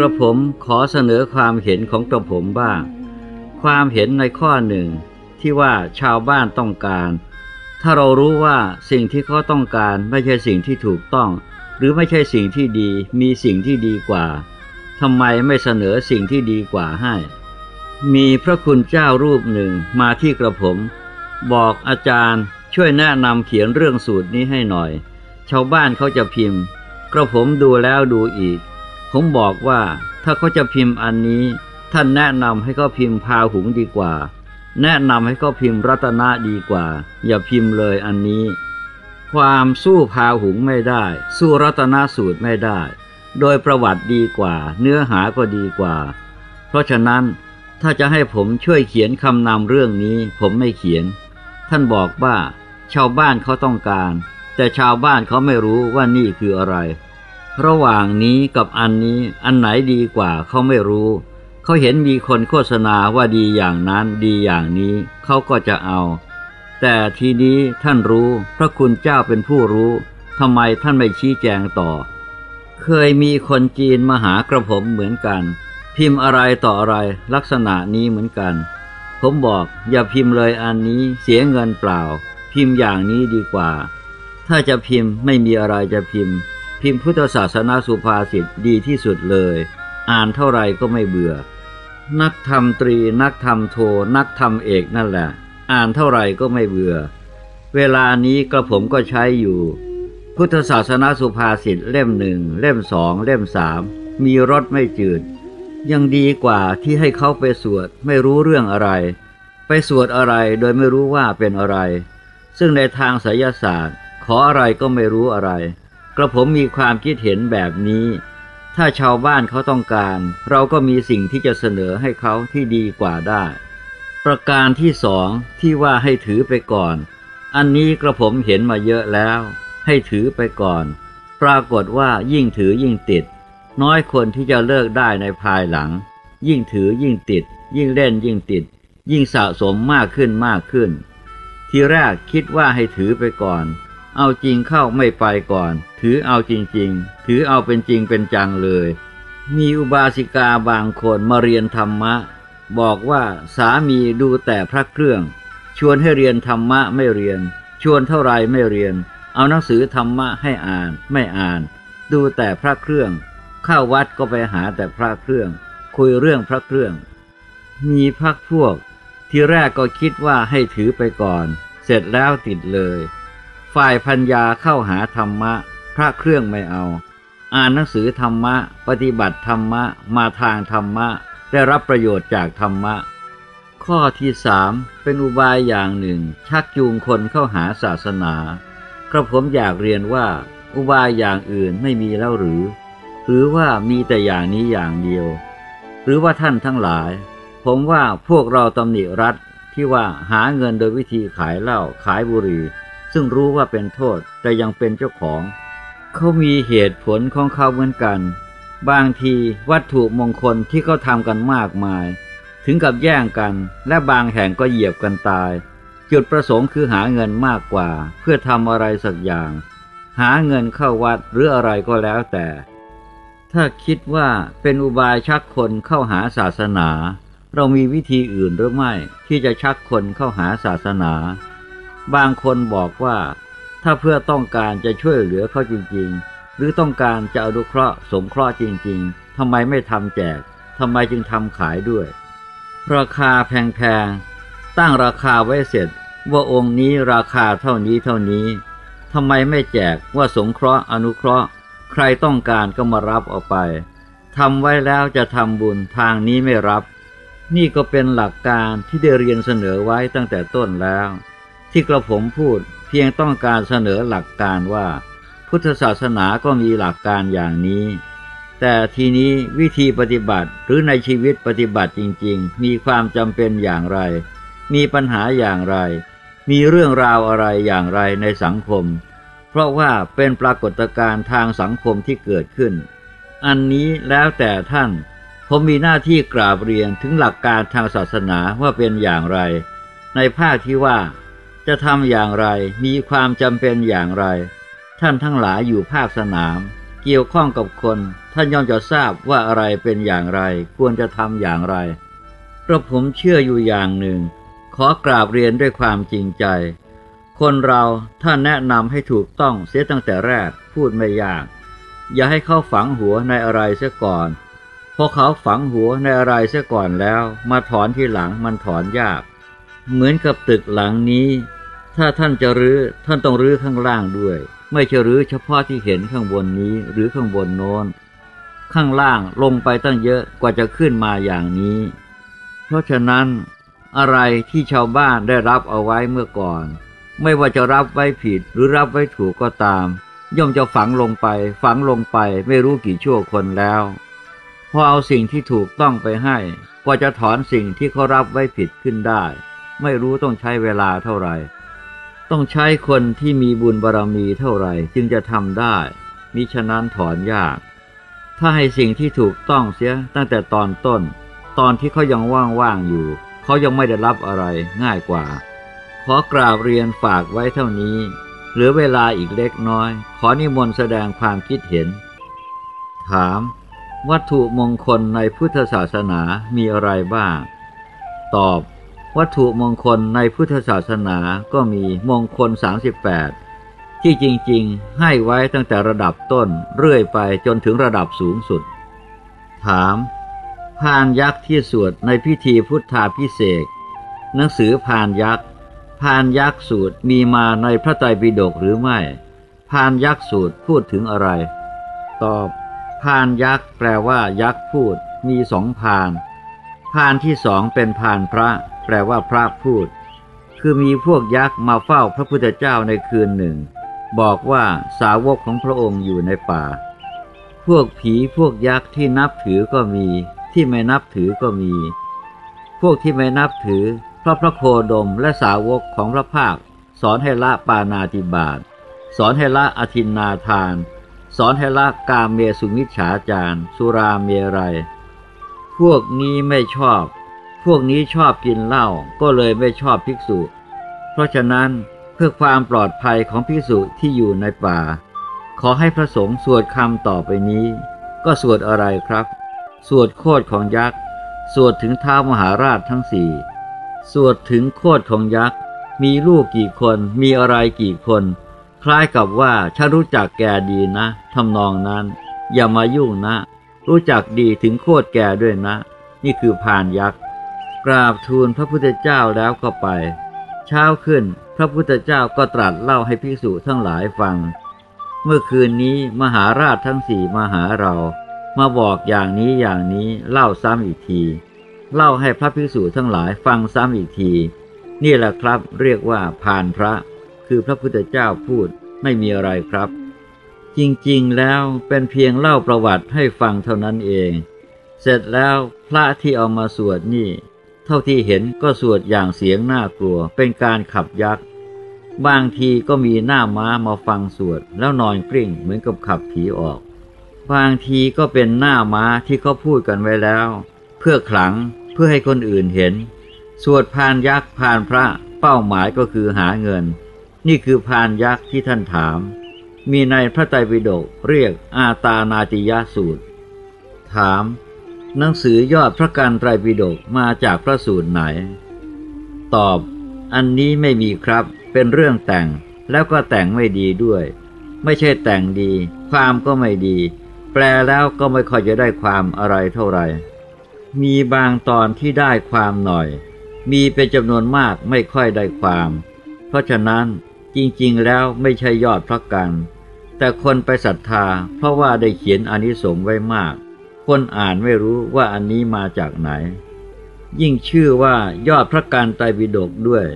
กระผมขอเสนอความเห็นของกระผมบ้าง ความเห็นในข้อหนึ่งที่ว่าชาวบ้านต้องการ ถ้าเรารู้ว่าสิ่งที่เขาต้องการไม่ใช่สิ่งที่ถูกต้อง หรือไม่ใช่สิ่งที่ดีมีสิ่งที่ดีกว่าทำไมไม่เสนอสิ่งที่ดีกว่าให้ มีพระคุณเจ้ารูปหนึ่งมาที่กระผม บอกอาจารย์ช่วยแนะนำเขียนเรื่องสูตรนี้ให้หน่อย ชาวบ้านเขาจะพิมพ์ กระผมดูแล้วดูอีก ผมบอกว่าถ้าเขาจะพิมพ์อันนี้ ท่านแนะนำให้เขาพิมพ์พาหุงดีกว่า แนะนำให้เขาพิมพ์รัตนะดีกว่า อย่าพิมพ์เลยอันนี้ ความสู้พาหุงไม่ได้ สู้รัตนสูตรไม่ได้ โดยประวัติดีกว่า เนื้อหาก็ดีกว่า เพราะฉะนั้นถ้าจะให้ผมช่วยเขียนคำนำเรื่องนี้ ผมไม่เขียน ท่านบอกว่า ชาวบ้านเขาต้องการ แต่ชาวบ้านเขาไม่รู้ว่านี่คืออะไร ระหว่างนี้กับอันนี้อันไหนดีกว่าเขาไม่รู้ เขาเห็นมีคนโฆษณาว่าดีอย่างนั้นดีอย่างนี้เขาก็จะเอา แต่ทีนี้ท่านรู้พระคุณเจ้าเป็นผู้รู้ทำไมท่านไม่ชี้แจงต่อ เคยมีคนจีนมาหากระผมเหมือนกัน พิมพ์อะไรต่ออะไรลักษณะนี้เหมือนกัน ผมบอกอย่าพิมพ์เลยอันนี้เสียเงินเปล่า พิมพ์อย่างนี้ดีกว่า ถ้าจะพิมพ์ไม่มีอะไรจะพิมพ์ พิมพ์พุทธศาสนาสุภาษิตดีที่สุดเลย อ่านเท่าไรก็ไม่เบื่อ นักธรรมตรีนักธรรมโท นักธรรมเอกนั่นแหละ อ่านเท่าไรก็ไม่เบื่อ เวลานี้กระผมก็ใช้อยู่ พุทธศาสนาสุภาษิตเล่มหนึ่งเล่มสองเล่มสามมีรสไม่จืด ยังดีกว่าที่ให้เขาไปสวดไม่รู้เรื่องอะไร ไปสวดอะไรโดยไม่รู้ว่าเป็นอะไร ซึ่งในทางไสยศาสตร์ ขออะไรก็ไม่รู้อะไร กระผมมีความคิดเห็นแบบนี้ ถ้าชาวบ้านเขาต้องการ เราก็มีสิ่งที่จะเสนอให้เขาที่ดีกว่าได้ ประการที่สองที่ว่าให้ถือไปก่อน อันนี้กระผมเห็นมาเยอะแล้ว ให้ถือไปก่อน ปรากฏว่ายิ่งถือยิ่งติด น้อยคนที่จะเลิกได้ในภายหลัง ยิ่งถือยิ่งติด ยิ่งเล่นยิ่งติด ยิ่งสะสมมากขึ้นมากขึ้น ทีแรกคิดว่าให้ถือไปก่อน เอาจริงเข้าไม่ไปก่อน ถือเอาจริงๆ ถือเอาเป็นจริงเป็นจังเลย มีอุบาสิกาบางคนมาเรียนธรรมะ บอกว่าสามีดูแต่พระเครื่อง ชวนให้เรียนธรรมะไม่เรียน ชวนเท่าไรไม่เรียน เอาหนังสือธรรมะให้อ่านไม่อ่าน ดูแต่พระเครื่อง เข้าวัดก็ไปหาแต่พระเครื่อง คุยเรื่องพระเครื่อง มีพักพวก ที่แรกก็คิดว่าให้ถือไปก่อน เสร็จแล้วติดเลย ฝ่ายพัญญาเข้าหาธรรมะ พระเครื่องไม่เอา อ่านหนังสือธรรมะ ปฏิบัติธรรมะ มาทางธรรมะ ได้รับประโยชน์จากธรรมะ ข้อที่สามเป็นอุบายอย่างหนึ่ง ชักจูงคนเข้าหาศาสนากระผมอยากเรียนว่า อุบายอย่างอื่นไม่มีแล้วหรือ หรือว่ามีแต่อย่างนี้อย่างเดียว หรือว่าท่านทั้งหลาย ผมว่าพวกเราตำหนิรัฐที่ว่าหาเงินโดยวิธีขายเหล้าขายบุหรี่ ซึ่งรู้ว่าเป็นโทษแต่ยังเป็นเจ้าของ เขามีเหตุผลของเขาเหมือนกัน บางทีวัตถุมงคลที่เขาทำกันมากมาย ถึงกับแย่งกันและบางแห่งก็เหยียบกันตาย จุดประสงค์คือหาเงินมากกว่า เพื่อทำอะไรสักอย่าง หาเงินเข้าวัดหรืออะไรก็แล้วแต่ ถ้าคิดว่าเป็นอุบายชักคนเข้าหาศาสนา เรามีวิธีอื่นหรือไม่ที่จะชักคนเข้าหาศาสนา บางคนบอกว่า ถ้าเพื่อต้องการจะช่วยเหลือเขาจริง ๆ หรือต้องการจะอนุเคราะห์สงเคราะห์จริง ๆทำไมไม่ทำแจกทำไมจึงทำขายด้วย ราคาแพงๆตั้งราคาไว้เสร็จ ว่าองค์นี้ราคาเท่านี้เท่านี้ทำไมไม่แจกว่าสงเคราะห์อนุเคราะห์ ใครต้องการก็มารับเอาไปทำไว้แล้วจะทำบุญทางนี้ไม่รับ นี่ก็เป็นหลักการที่ได้เรียนเสนอไว้ตั้งแต่ต้นแล้ว ที่กระผมพูดเพียงต้องการเสนอหลักการว่า พุทธศาสนาก็มีหลักการอย่างนี้ แต่ทีนี้วิธีปฏิบัติหรือในชีวิตปฏิบัติจริง ๆ มีความจำเป็นอย่างไร มีปัญหาอย่างไร มีเรื่องราวอะไรอย่างไรในสังคม เพราะว่าเป็นปรากฏการณ์ทางสังคมที่เกิดขึ้น อันนี้แล้วแต่ท่านผมมีหน้าที่กราบเรียนถึงหลักการทางศาสนาว่าเป็นอย่างไร ในภาคที่ว่า จะทำอย่างไรมีความจำเป็นอย่างไร ท่านทั้งหลายอยู่ภาคสนาม เกี่ยวข้องกับคนท่านย่อมจะทราบว่าอะไรเป็นอย่างไร ควรจะทำอย่างไรกระผมเชื่ออยู่อย่างหนึ่ง ขอกราบเรียนด้วยความจริงใจ คนเราถ้าแนะนำให้ถูกต้องเสียตั้งแต่แรกพูดไม่ยาก อย่าให้เข้าฝังหัวในอะไรเสียก่อนพอเขาฝังหัวในอะไรเสียก่อนแล้ว มาถอนที่หลังมันถอนยาก เหมือนกับตึกหลังนี้ ถ้าท่านจะรื้อท่านต้องรื้อข้างล่างด้วย ไม่ใช่รื้อเฉพาะที่เห็นข้างบนนี้หรือข้างบนโน้น ข้างล่างลงไปตั้งเยอะกว่าจะขึ้นมาอย่างนี้ เพราะฉะนั้นอะไรที่ชาวบ้านได้รับเอาไว้เมื่อก่อน ไม่ว่าจะรับไว้ผิดหรือรับไว้ถูกก็ตาม ย่อมจะฝังลงไป ฝังลงไปไม่รู้กี่ชั่วคนแล้วพอเอาสิ่งที่ถูกต้องไปให้กว่าจะถอนสิ่งที่เขารับไว้ผิดขึ้นได้ ไม่รู้ต้องใช้เวลาเท่าไหร่ ต้องใช้คนที่มีบุญบารรมีเท่าไหร่จึงจะทำได้ มิฉะนั้นถอนยาก ถ้าให้สิ่งที่ถูกต้องเสียตั้งแต่ตอนต้น ตอนที่เขายังว่างๆอยู่ เขายังไม่ได้รับอะไรง่ายกว่า ขอกราบเรียนฝากไว้เท่านี้ เหลือเวลาอีกเล็กน้อย ขอนิมนต์แสดงความคิดเห็น ถาม วัตถุมงคลในพุทธศาสนามีอะไรบ้าง ตอบ วัตถุมงคลในพุทธศาสนาก็มีมงคล 38 ที่จริงๆ ให้ไว้ตั้งแต่ระดับต้นเรื่อยไปจนถึงระดับสูงสุด ถามพานยักษ์ที่สวดในพิธีพุทธาพิเศษหนังสือพานยักษ์พานยักษ์สูตรมีมาในพระไตรปิฎกหรือไม่พานยักษ์สูตรพูดถึงอะไร ตอบพานยักษ์แปลว่ายักษ์พูด มีสองพาน พานที่สองเป็นพานพระ แปลว่าพระพูด คือมีพวกยักษ์มาเฝ้าพระพุทธเจ้าในคืนหนึ่ง บอกว่าสาวกของพระองค์อยู่ในป่า พวกผีพวกยักษ์ที่นับถือก็มี ที่ไม่นับถือก็มี พวกที่ไม่นับถือเพราะพระโคดมและสาวกของพระภาค สอนให้ละปานาติบาตสอนให้ละอธินนาทาน สอนให้ละกาเมสุมิจฉาจารสุราเมรัยพวกนี้ไม่ชอบ พวกนี้ชอบกินเหล้าก็เลยไม่ชอบภิกษุ เพราะฉะนั้นเพื่อความปลอดภัยของภิกษุที่อยู่ในป่า ขอให้พระสงฆ์สวดคำต่อไปนี้ ก็สวดอะไรครับ สวดโคดของยักษ์ สวดถึงท้ามหาราชทั้งสี่ สวดถึงโคดของยักษ์ มีลูกกี่คน มีอะไรกี่คน คล้ายกับว่าฉันรู้จักแกดีนะทำนองนั้น อย่ามายุ่งนะ รู้จักดีถึงโคตรแกด้วยนะ นี่คือพานยักษ์ กราบทูลพระพุทธเจ้าแล้วก็ไป เช้าขึ้นพระพุทธเจ้าก็ตรัสเล่าให้ภิกษุทั้งหลายฟัง เมื่อคืนนี้มหาราชทั้งสี่มาหาเรา มาบอกอย่างนี้อย่างนี้เล่าซ้ำอีกที เล่าให้พระภิกษุทั้งหลายฟังซ้ำอีกที นี่แหละครับเรียกว่าพานพระ คือพระพุทธเจ้าพูดไม่มีอะไรครับ จริงๆแล้วเป็นเพียงเล่าประวัติให้ฟังเท่านั้นเอง เสร็จแล้วพระที่เอามาสวดนี่ เท่าที่เห็นก็สวดอย่างเสียงน่ากลัว เป็นการขับยักษ์ บางทีก็มีหน้าม้ามาฟังสวด แล้วนอนกลิ้งเหมือนกับขับผีออก บางทีก็เป็นหน้าม้าที่เขาพูดกันไว้แล้ว เพื่อขลังเพื่อให้คนอื่นเห็น สวดพานยักษ์พานพระเป้าหมายก็คือหาเงิน นี่คือพานยักษ์ที่ท่านถาม มีในพระไตรปิฎกเรียกอาตานาติยสูตร ถาม หนังสือยอดพระการไตรปิฎกมาจากพระสูตรไหน ตอบ อันนี้ไม่มีครับ เป็นเรื่องแต่ง แล้วก็แต่งไม่ดีด้วย ไม่ใช่แต่งดี ความก็ไม่ดี แปลแล้วก็ไม่ค่อยจะได้ความอะไรเท่าไหร่ มีบางตอนที่ได้ความหน่อย มีเป็นจำนวนมากไม่ค่อยได้ความ เพราะฉะนั้นจริงๆแล้วไม่ใช่ยอดพระกัน แต่คนไปศรัทธาเพราะว่าได้เขียนอนิสงส์ไว้มาก คนอ่านไม่รู้ว่าอันนี้มาจากไหน ยิ่งชื่อว่ายอดพระการไตรปิฎกด้วย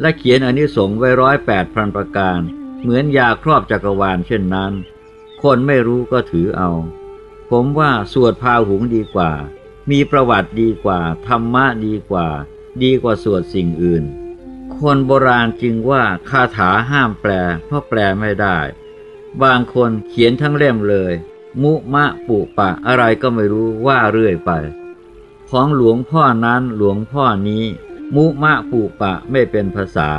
และเขียนอนิสงส์ไว้ร้อยแปดพันประการ เหมือนยาครอบจักรวาลเช่นนั้น คนไม่รู้ก็ถือเอา ผมว่าสวดพาหุงดีกว่า มีประวัติดีกว่า ธรรมะดีกว่า ดีกว่าสวดสิ่งอื่น คนโบราณจึงว่าคาถาห้ามแปล เพราะแปลไม่ได้ บางคนเขียนทั้งเล่มเลย มุมะปุปะอะไรก็ไม่รู้ว่าเรื่อยไป ของหลวงพ่อนั้นหลวงพ่อนี้ มุมะปุปะไม่เป็นภาษา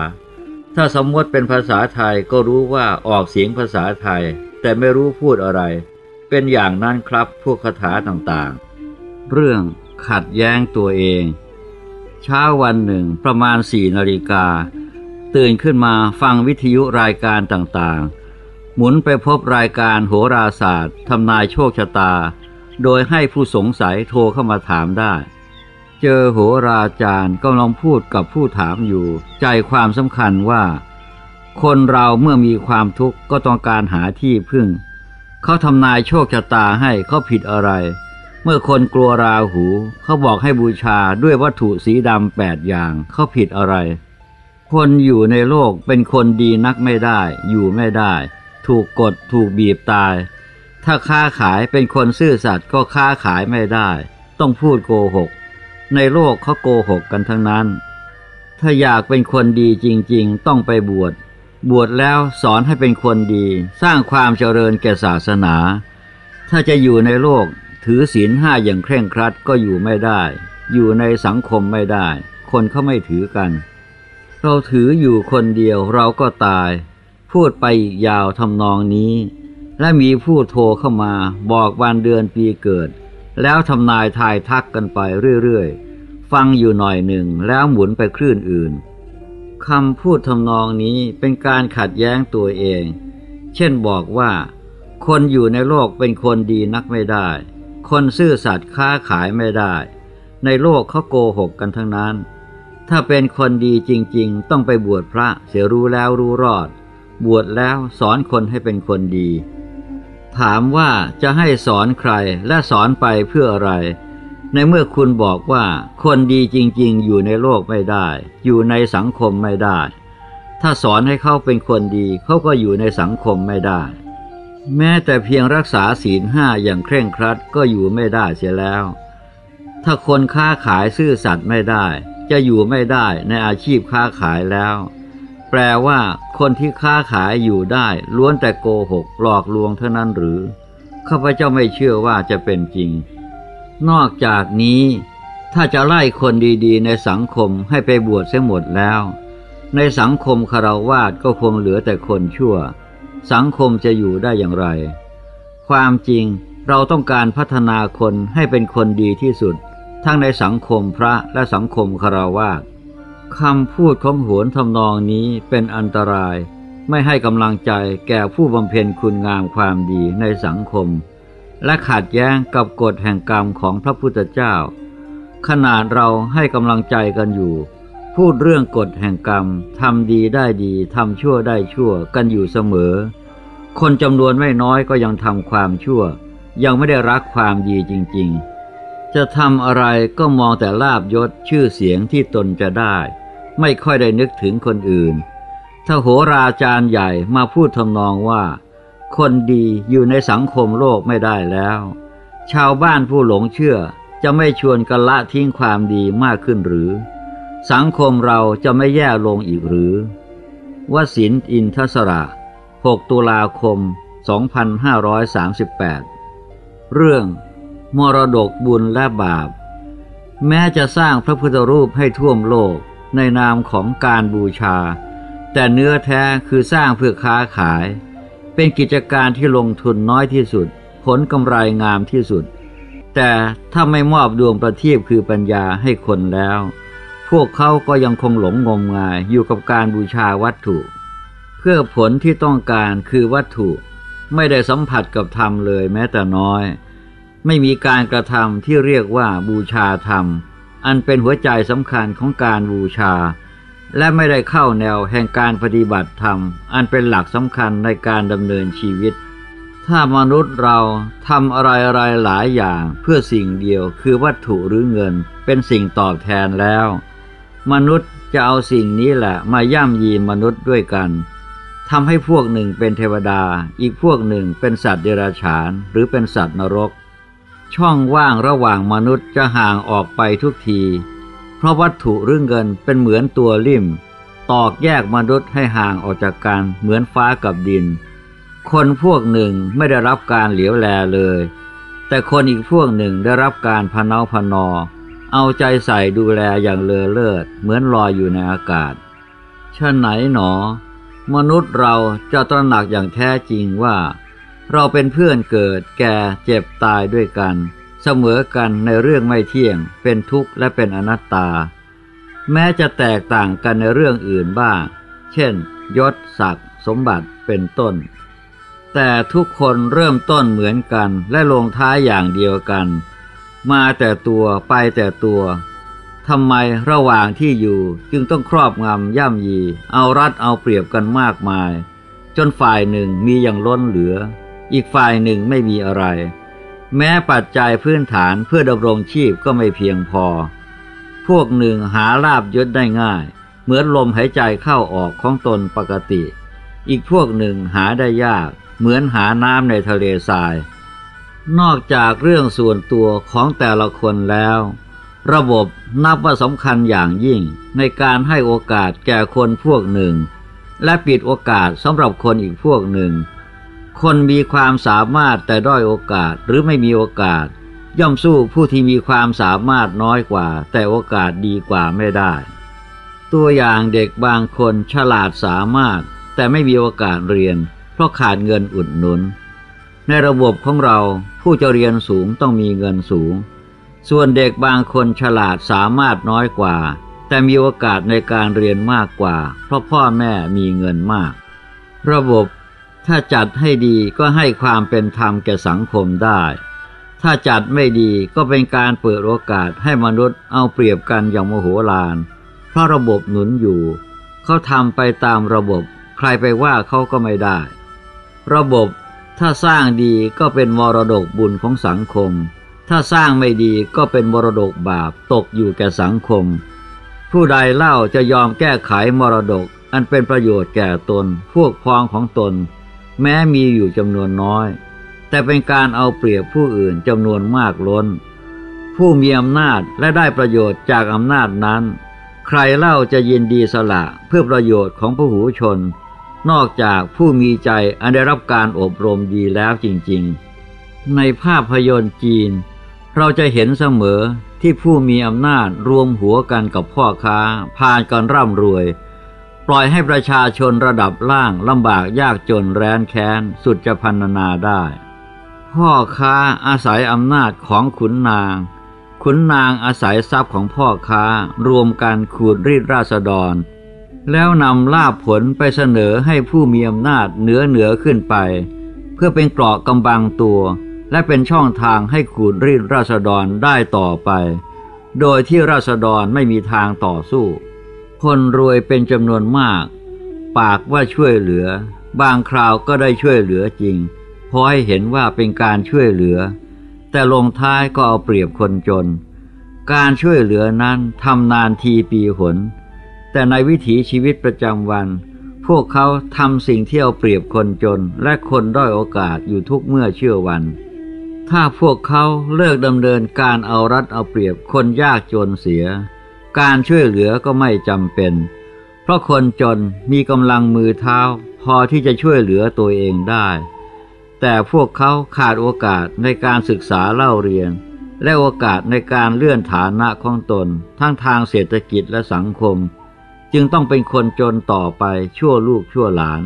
ถ้าสมมติเป็นภาษาไทยก็รู้ว่าออกเสียงภาษาไทย แต่ไม่รู้พูดอะไร เป็นอย่างนั้นครับพวกคาถาต่างๆ เรื่องขัดแย้งตัวเอง เช้าวันหนึ่งประมาณสี่นาฬิกา ตื่นขึ้นมาฟังวิทยุรายการต่างๆ หมุนไปพบรายการโหราศาสตร์ทำนายโชคชะตา โดยให้ผู้สงสัยโทรเข้ามาถามได้ เจอโหราจารย์กำลังพูดกับผู้ถามอยู่ ใจความสำคัญว่า คนเราเมื่อมีความทุกข์ก็ต้องการหาที่พึ่ง เขาทำนายโชคชะตาให้เขาผิดอะไร เมื่อคนกลัวราหู เขาบอกให้บูชาด้วยวัตถุสีดำแปดอย่างเขาผิดอะไร คนอยู่ในโลกเป็นคนดีนักไม่ได้ อยู่ไม่ได้ ถูกกดถูกบีบตาย ถ้าค้าขายเป็นคนซื่อสัตย์ก็ค้าขายไม่ได้ ต้องพูดโกหก ในโลกเขาโกหกกันทั้งนั้น ถ้าอยากเป็นคนดีจริงๆ ต้องไปบวช บวชแล้วสอนให้เป็นคนดี สร้างความเจริญแก่ศาสนา ถ้าจะอยู่ในโลกถือศีลห้าอย่างเคร่งครัดก็อยู่ไม่ได้ อยู่ในสังคมไม่ได้ คนเขาไม่ถือกัน เราถืออยู่คนเดียวเราก็ตาย พูดไปอีกยาวทำนองนี้ และมีผู้โทรเข้ามาบอกวันเดือนปีเกิด แล้วทำนายทายทักกันไปเรื่อยๆ ฟังอยู่หน่อยหนึ่งแล้วหมุนไปคลื่นอื่นคำพูดทำนองนี้เป็นการขัดแย้งตัวเอง เช่นบอกว่า คนอยู่ในโลกเป็นคนดีนักไม่ได้ คนซื่อสัตย์ค้าขายไม่ได้ ในโลกเขาโกหกกันทั้งนั้น ถ้าเป็นคนดีจริง ๆ ต้องไปบวชพระเสียรู้แล้วรู้รอด บวชแล้วสอนคนให้เป็นคนดี ถามว่าจะให้สอนใครและสอนไปเพื่ออะไร ในเมื่อคุณบอกว่าคนดีจริงๆ อยู่ในโลกไม่ได้ อยู่ในสังคมไม่ได้ ถ้าสอนให้เขาเป็นคนดีเขาก็อยู่ในสังคมไม่ได้ แม้แต่เพียงรักษาศีลห้าอย่างเคร่งครัดก็อยู่ไม่ได้เสียแล้ว ถ้าคนค้าขายซื่อสัตย์ไม่ได้ จะอยู่ไม่ได้ในอาชีพค้าขายแล้ว แปลว่าคนที่ค้าขายอยู่ได้ล้วนแต่โกหกหลอกลวงเท่านั้นหรือ ข้าพเจ้าไม่เชื่อว่าจะเป็นจริง นอกจากนี้ ถ้าจะไล่คนดีๆ ในสังคมให้ไปบวชเสียหมดแล้ว ในสังคมคารวาสก็คงเหลือแต่คนชั่ว สังคมจะอยู่ได้อย่างไร ความจริงเราต้องการพัฒนาคนให้เป็นคนดีที่สุด ทั้งในสังคมพระและสังคมคารวาส คำพูดของโหนทำนองนี้เป็นอันตราย ไม่ให้กำลังใจแก่ผู้บำเพ็ญคุณงามความดีในสังคม และขัดแย้งกับกฎแห่งกรรมของพระพุทธเจ้า ขนาดเราให้กำลังใจกันอยู่ พูดเรื่องกฎแห่งกรรมทำดีได้ดีทำชั่วได้ชั่วกันอยู่เสมอ คนจำนวนไม่น้อยก็ยังทำความชั่ว ยังไม่ได้รักความดีจริง ๆ จะทำอะไรก็มองแต่ลาบยศชื่อเสียงที่ตนจะได้ ไม่ค่อยได้นึกถึงคนอื่น ถ้าโหราจารย์ใหญ่มาพูดทำนองว่า คนดีอยู่ในสังคมโลกไม่ได้แล้ว ชาวบ้านผู้หลงเชื่อจะไม่ชวนกันละทิ้งความดีมากขึ้นหรือ สังคมเราจะไม่แย่ลงอีกหรือวสินอินทศระ 6 ตุลาคม 2538 เรื่อง มรดกบุญและบาป แม้จะสร้างพระพุทธรูปให้ท่วมโลกในนามของการบูชา แต่เนื้อแท้คือสร้างเพื่อค้าขาย เป็นกิจการที่ลงทุนน้อยที่สุด ผลกำไรงามที่สุด แต่ถ้าไม่มอบดวงประทีปคือปัญญาให้คนแล้ว พวกเขาก็ยังคงหลงงมงายอยู่กับการบูชาวัตถุ เพื่อผลที่ต้องการคือวัตถุ ไม่ได้สัมผัสกับธรรมเลยแม้แต่น้อย ไม่มีการกระทำที่เรียกว่าบูชาธรรม อันเป็นหัวใจสำคัญของการบูชา และไม่ได้เข้าแนวแห่งการปฏิบัติธรรม อันเป็นหลักสำคัญในการดำเนินชีวิต ถ้ามนุษย์เราทำอะไรอะไรหลายอย่างเพื่อสิ่งเดียวคือวัตถุหรือเงิน เป็นสิ่งตอบแทนแล้ว มนุษย์จะเอาสิ่งนี้แหละมาย่ำยีมนุษย์ด้วยกันทำให้พวกหนึ่งเป็นเทวดา อีกพวกหนึ่งเป็นสัตว์เดรัจฉาน หรือเป็นสัตว์นรก ช่องว่างระหว่างมนุษย์จะห่างออกไปทุกที เพราะวัตถุหรือเงินเป็นเหมือนตัวลิ่ม ตอกแยกมนุษย์ให้ห่างออกจากกันเหมือนฟ้ากับดิน คนพวกหนึ่งไม่ได้รับการเหลียวแลเลย แต่คนอีกพวกหนึ่งได้รับการพนาพนอ เอาใจใส่ดูแลอย่างเลอเลิศเหมือนลอยอยู่ในอากาศฉะไหนหนอ มนุษย์เราจะตระหนักอย่างแท้จริงว่า เราเป็นเพื่อนเกิดแก่เจ็บตายด้วยกัน เสมอกันในเรื่องไม่เที่ยง เป็นทุกข์และเป็นอนัตตา แม้จะแตกต่างกันในเรื่องอื่นบ้าง เช่น ยศศักดิ์สมบัติเป็นต้น แต่ทุกคนเริ่มต้นเหมือนกันและลงท้ายอย่างเดียวกัน มาแต่ตัวไปแต่ตัวทำไมระหว่างที่อยู่จึงต้องครอบงำย่ำยี เอารัดเอาเปรียบกันมากมาย จนฝ่ายหนึ่งมีอย่างล้นเหลือ อีกฝ่ายหนึ่งไม่มีอะไร แม้ปัจจัยพื้นฐานเพื่อดำรงชีพก็ไม่เพียงพอ พวกหนึ่งหาลาบยศได้ง่าย เหมือนลมหายใจเข้าออกของตนปกติ อีกพวกหนึ่งหาได้ยาก เหมือนหาน้ำในทะเลทราย นอกจากเรื่องส่วนตัวของแต่ละคนแล้ว ระบบนับว่าสำคัญอย่างยิ่งในการให้โอกาสแก่คนพวกหนึ่ง และปิดโอกาสสำหรับคนอีกพวกหนึ่ง คนมีความสามารถแต่ด้อยโอกาสหรือไม่มีโอกาส ย่อมสู้ผู้ที่มีความสามารถน้อยกว่า แต่โอกาสดีกว่าไม่ได้ ตัวอย่างเด็กบางคนฉลาดสามารถ แต่ไม่มีโอกาสเรียน เพราะขาดเงินอุดหนุน ในระบบของเราผู้จะเรียนสูงต้องมีเงินสูง ส่วนเด็กบางคนฉลาดสามารถน้อยกว่า แต่มีโอกาสในการเรียนมากกว่า เพราะพ่อแม่มีเงินมาก ระบบ ถ้าจัดให้ดีก็ให้ความเป็นธรรมแก่สังคมได้ ถ้าจัดไม่ดีก็เป็นการเปิดโอกาสให้มนุษย์เอาเปรียบกันอย่างโมโหลาน เพราะระบบหนุนอยู่ เขาทำไปตามระบบ ใครไปว่าเขาก็ไม่ได้ ระบบถ้าสร้างดีก็เป็นมรดกบุญของสังคม ถ้าสร้างไม่ดีก็เป็นมรดกบาปตกอยู่แก่สังคม ผู้ใดเล่าจะยอมแก้ไขมรดกอันเป็นประโยชน์แก่ตน พวกพ้องของตน แม้มีอยู่จำนวนน้อย แต่เป็นการเอาเปรียบผู้อื่นจำนวนมากล้น ผู้มีอำนาจและได้ประโยชน์จากอำนาจนั้น ใครเล่าจะยินดีสละเพื่อประโยชน์ของผู้หูชน นอกจากผู้มีใจอันได้รับการอบรมดีแล้วจริงๆ ในภาพยนตร์จีน เราจะเห็นเสมอที่ผู้มีอำนาจรวมหัวกันกับพ่อค้าพานกันร่ำรวย ปล่อยให้ประชาชนระดับล่างลำบากยากจนแร้นแค้น สุดจะพันนาได้ พ่อค้าอาศัยอำนาจของขุนนาง ขุนนางอาศัยทรัพย์ของพ่อค้ารวมกันขูดรีดราษฎร แล้วนำลาบผลไปเสนอให้ผู้มีอำนาจเหนือเหนือขึ้นไป เพื่อเป็นเกราะกำบังตัว และเป็นช่องทางให้ขูดรีดราษฎรได้ต่อไป โดยที่ราษฎรไม่มีทางต่อสู้ คนรวยเป็นจำนวนมาก ปากว่าช่วยเหลือ บางคราวก็ได้ช่วยเหลือจริงพราะให้เห็นว่าเป็นการช่วยเหลือ แต่ลงท้ายก็เอาเปรียบคนจน การช่วยเหลือนั้นทำนานทีปีหน แต่ในวิถีชีวิตประจำวัน พวกเขาทำสิ่งที่เอาเปรียบคนจนและคนด้อยโอกาสอยู่ทุกเมื่อเชื่อวัน ถ้าพวกเขาเลิกดำเนินการเอารัดเอาเปรียบคนยากจนเสีย การช่วยเหลือก็ไม่จำเป็น เพราะคนจนมีกำลังมือเท้าพอที่จะช่วยเหลือตัวเองได้ แต่พวกเขาขาดโอกาสในการศึกษาเล่าเรียน และโอกาสในการเลื่อนฐานะของตน ทั้งทางเศรษฐกิจและสังคม จึงต้องเป็นคนจนต่อไปชั่วลูกชั่วหลาน